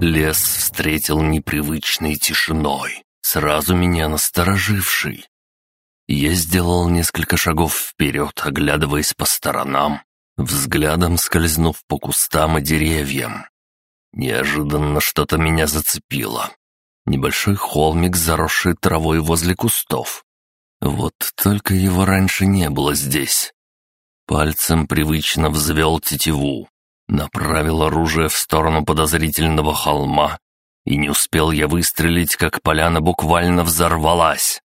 Лес встретил непривычной тишиной, сразу меня настороживший. Я сделал несколько шагов вперед, оглядываясь по сторонам, взглядом скользнув по кустам и деревьям. Неожиданно что-то меня зацепило. Небольшой холмик, заросший травой возле кустов. Вот только его раньше не было здесь. Пальцем привычно взвел тетиву, направил оружие в сторону подозрительного холма, и не успел я выстрелить, как поляна буквально взорвалась.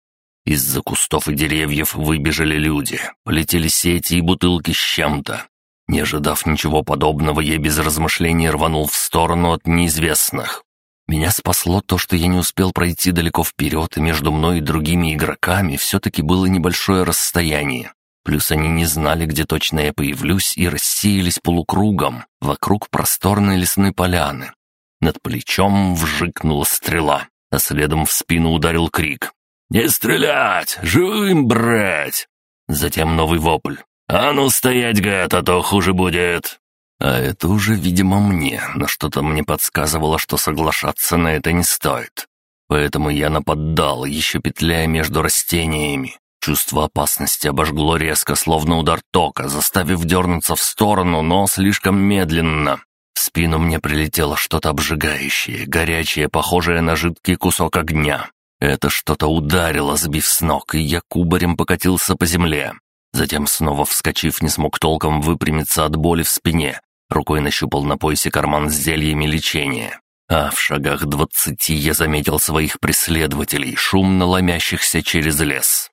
Из-за кустов и деревьев выбежали люди, полетели сети и бутылки с чем-то. Не ожидав ничего подобного, я без размышлений рванул в сторону от неизвестных. Меня спасло то, что я не успел пройти далеко вперед, и между мной и другими игроками все-таки было небольшое расстояние. Плюс они не знали, где точно я появлюсь, и рассеялись полукругом вокруг просторной лесной поляны. Над плечом вжикнула стрела, а следом в спину ударил крик. «Не стрелять! Живым брать!» Затем новый вопль. «А ну стоять, гад, а то хуже будет!» А это уже, видимо, мне, но что-то мне подсказывало, что соглашаться на это не стоит. Поэтому я нападал, еще петляя между растениями. Чувство опасности обожгло резко, словно удар тока, заставив дернуться в сторону, но слишком медленно. В спину мне прилетело что-то обжигающее, горячее, похожее на жидкий кусок огня. Это что-то ударило, сбив с ног, и я кубарем покатился по земле. Затем, снова вскочив, не смог толком выпрямиться от боли в спине, Рукой нащупал на поясе карман с зельями лечения. А в шагах двадцати я заметил своих преследователей, шумно ломящихся через лес.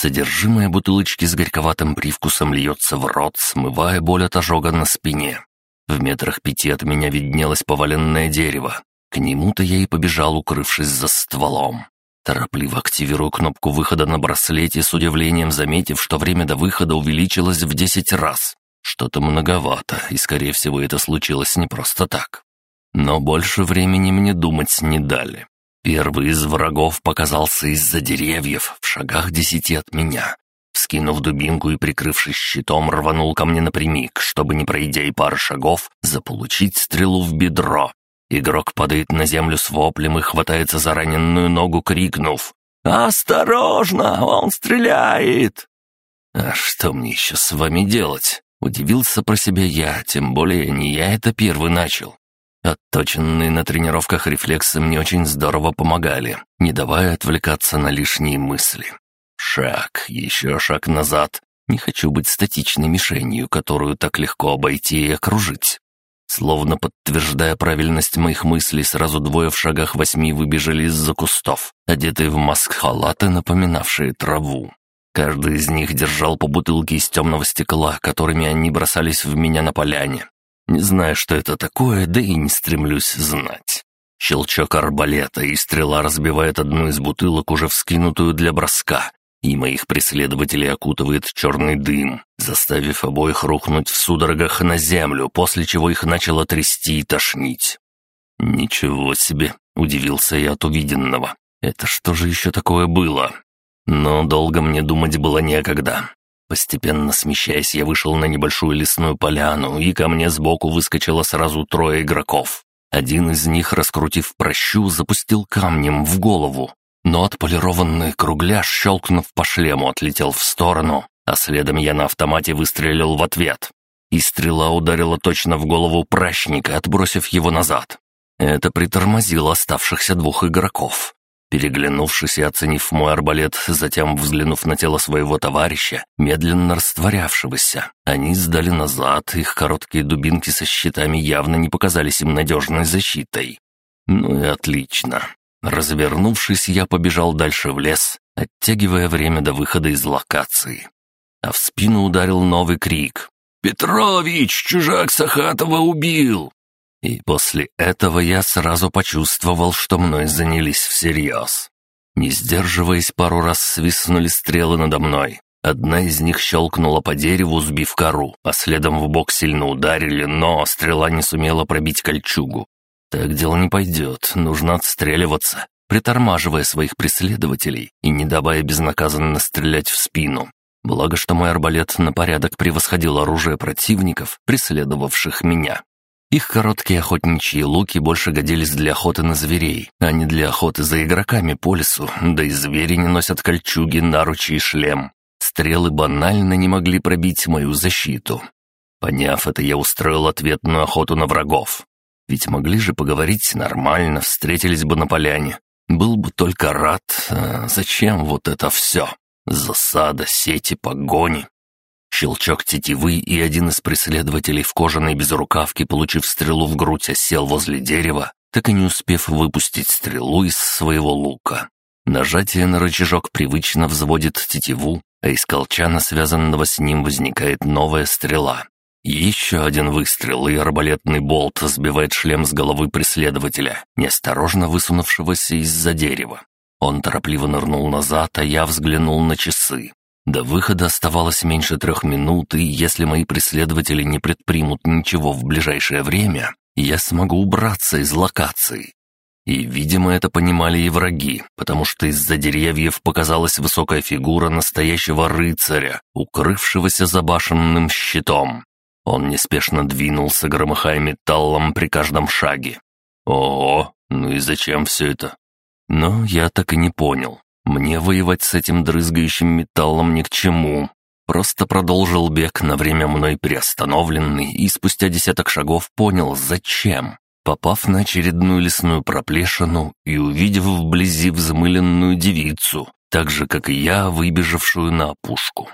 Содержимое бутылочки с горьковатым привкусом льется в рот, смывая боль от ожога на спине. В метрах пяти от меня виднелось поваленное дерево. К нему-то я и побежал, укрывшись за стволом. Торопливо активирую кнопку выхода на браслете, с удивлением заметив, что время до выхода увеличилось в десять раз. Что-то многовато, и, скорее всего, это случилось не просто так. Но больше времени мне думать не дали. Первый из врагов показался из-за деревьев, в шагах десяти от меня. Вскинув дубинку и прикрывшись щитом, рванул ко мне напрямик, чтобы, не пройдя и пары шагов, заполучить стрелу в бедро. Игрок падает на землю с воплем и хватается за раненую ногу, крикнув «Осторожно! Он стреляет!» «А что мне еще с вами делать?» Удивился про себя я, тем более не я это первый начал. Отточенные на тренировках рефлексы мне очень здорово помогали, не давая отвлекаться на лишние мысли. Шаг, еще шаг назад. Не хочу быть статичной мишенью, которую так легко обойти и окружить. Словно подтверждая правильность моих мыслей, сразу двое в шагах восьми выбежали из-за кустов, одетые в маск-халаты, напоминавшие траву. Каждый из них держал по бутылке из темного стекла, которыми они бросались в меня на поляне. Не знаю, что это такое, да и не стремлюсь знать. Щелчок арбалета, и стрела разбивает одну из бутылок, уже вскинутую для броска, и моих преследователей окутывает черный дым, заставив обоих рухнуть в судорогах на землю, после чего их начало трясти и тошнить. «Ничего себе!» — удивился я от увиденного. «Это что же еще такое было?» Но долго мне думать было некогда. Постепенно смещаясь, я вышел на небольшую лесную поляну, и ко мне сбоку выскочило сразу трое игроков. Один из них, раскрутив прощу, запустил камнем в голову, но отполированный кругляш, щелкнув по шлему, отлетел в сторону, а следом я на автомате выстрелил в ответ. И стрела ударила точно в голову пращника, отбросив его назад. Это притормозило оставшихся двух игроков. Переглянувшись и оценив мой арбалет, затем взглянув на тело своего товарища, медленно растворявшегося, они сдали назад, их короткие дубинки со щитами явно не показались им надежной защитой. Ну и отлично. Развернувшись, я побежал дальше в лес, оттягивая время до выхода из локации. А в спину ударил новый крик. «Петрович, чужак Сахатова убил!» И после этого я сразу почувствовал, что мной занялись всерьез. Не сдерживаясь, пару раз свистнули стрелы надо мной. Одна из них щелкнула по дереву, сбив кору, а следом в бок сильно ударили, но стрела не сумела пробить кольчугу. Так дело не пойдет, нужно отстреливаться, притормаживая своих преследователей и не давая безнаказанно стрелять в спину. Благо, что мой арбалет на порядок превосходил оружие противников, преследовавших меня. Их короткие охотничьи луки больше годились для охоты на зверей, а не для охоты за игроками по лесу, да и звери не носят кольчуги, наручи и шлем. Стрелы банально не могли пробить мою защиту. Поняв это, я устроил ответную охоту на врагов. Ведь могли же поговорить нормально, встретились бы на поляне. Был бы только рад. А зачем вот это все? Засада, сети, погони. Щелчок тетивы, и один из преследователей в кожаной безрукавке, получив стрелу в грудь, осел возле дерева, так и не успев выпустить стрелу из своего лука. Нажатие на рычажок привычно взводит тетиву, а из колчана, связанного с ним, возникает новая стрела. Еще один выстрел, и арбалетный болт сбивает шлем с головы преследователя, неосторожно высунувшегося из-за дерева. Он торопливо нырнул назад, а я взглянул на часы. До выхода оставалось меньше трех минут, и если мои преследователи не предпримут ничего в ближайшее время, я смогу убраться из локации. И, видимо, это понимали и враги, потому что из-за деревьев показалась высокая фигура настоящего рыцаря, укрывшегося за башенным щитом. Он неспешно двинулся, громыхая металлом при каждом шаге. Ого, ну и зачем все это? Но я так и не понял. Мне воевать с этим дрызгающим металлом ни к чему. Просто продолжил бег на время мной приостановленный и спустя десяток шагов понял, зачем. Попав на очередную лесную проплешину и увидев вблизи взмыленную девицу, так же, как и я, выбежавшую на опушку.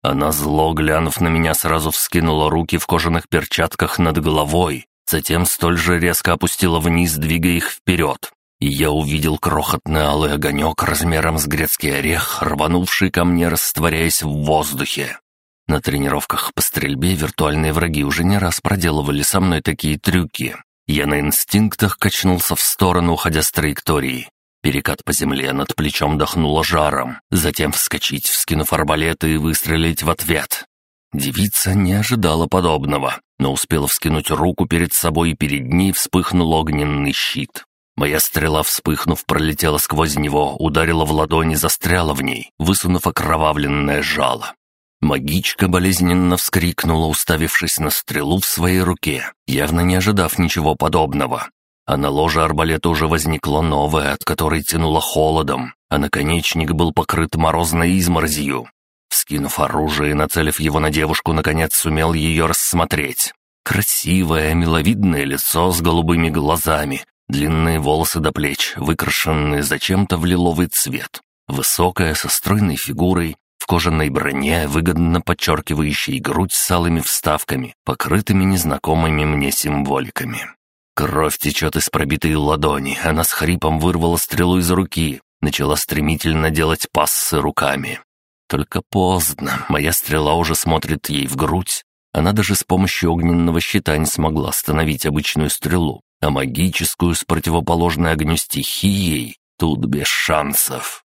Она, зло глянув на меня, сразу вскинула руки в кожаных перчатках над головой, затем столь же резко опустила вниз, двигая их вперед. И я увидел крохотный алый огонек размером с грецкий орех, рванувший ко мне, растворяясь в воздухе. На тренировках по стрельбе виртуальные враги уже не раз проделывали со мной такие трюки. Я на инстинктах качнулся в сторону, уходя с траектории. Перекат по земле над плечом дохнуло жаром, затем вскочить, вскинув арбалеты и выстрелить в ответ. Девица не ожидала подобного, но успела вскинуть руку перед собой, и перед ней вспыхнул огненный щит. Моя стрела, вспыхнув, пролетела сквозь него, ударила в ладони, застряла в ней, высунув окровавленное жало. Магичка болезненно вскрикнула, уставившись на стрелу в своей руке, явно не ожидав ничего подобного. А на ложе арбалета уже возникла новая, от которой тянуло холодом, а наконечник был покрыт морозной изморозью. Вскинув оружие и нацелив его на девушку, наконец сумел ее рассмотреть. Красивое, миловидное лицо с голубыми глазами, длинные волосы до плеч, выкрашенные зачем-то в лиловый цвет. Высокая, со стройной фигурой, в кожаной броне, выгодно подчеркивающей грудь с алыми вставками, покрытыми незнакомыми мне символиками. Кровь течет из пробитой ладони, она с хрипом вырвала стрелу из руки, начала стремительно делать пассы руками. Только поздно, моя стрела уже смотрит ей в грудь. Она даже с помощью огненного щита не смогла остановить обычную стрелу, а магическую с противоположной огню стихией тут без шансов.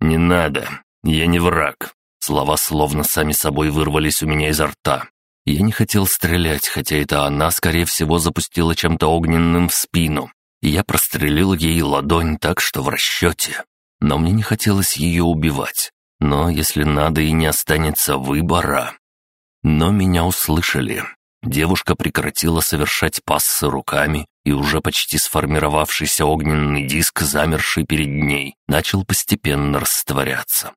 «Не надо, я не враг». Слова словно сами собой вырвались у меня изо рта. Я не хотел стрелять, хотя это она, скорее всего, запустила чем-то огненным в спину. И я прострелил ей ладонь так, что в расчете. Но мне не хотелось ее убивать. Но если надо и не останется выбора. Но меня услышали. Девушка прекратила совершать пассы руками, и уже почти сформировавшийся огненный диск, замерший перед ней, начал постепенно растворяться.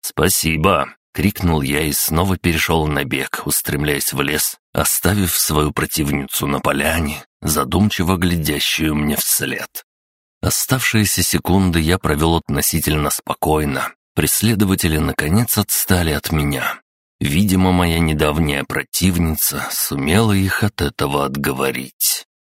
«Спасибо!» — крикнул я и снова перешел на бег, устремляясь в лес, оставив свою противницу на поляне, задумчиво глядящую мне вслед. Оставшиеся секунды я провел относительно спокойно. Преследователи наконец отстали от меня. Видимо, моя недавняя противница сумела их от этого отговорить.